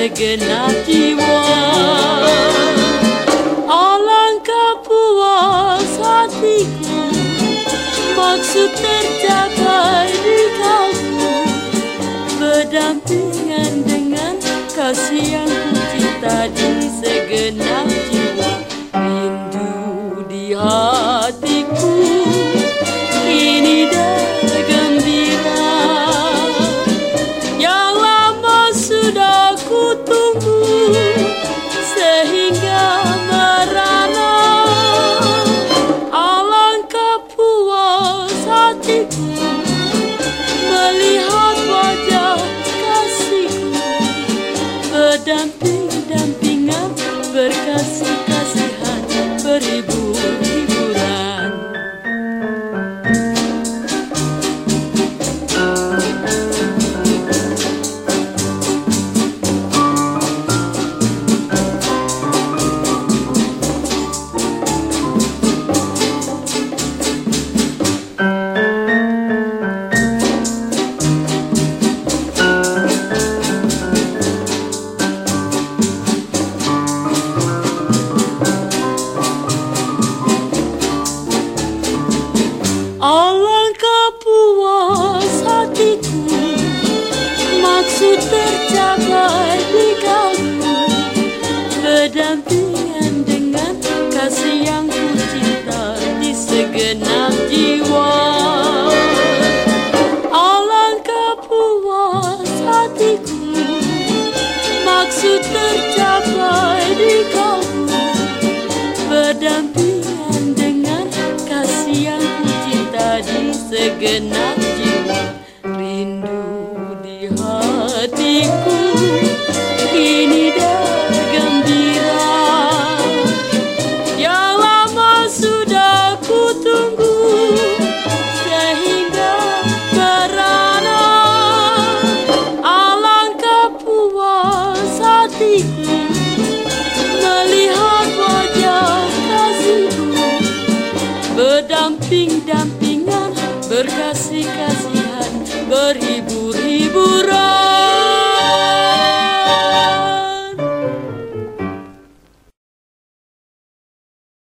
segenap jiwa. Alangkah puas hatiku Maksud tercapai di kalbu Berdampingan dengan kasih yang ku cinta di segenap jiwa. Rindu di hatiku Alangkah puas hatiku. Maksud tercapai di kalbu Berdampingan dengan kasih yang ku cinta Di segenap jiwa. Alangkah puas hatiku. Maksud tercapai di kalbu kasih kasihan beribu-ribu rasa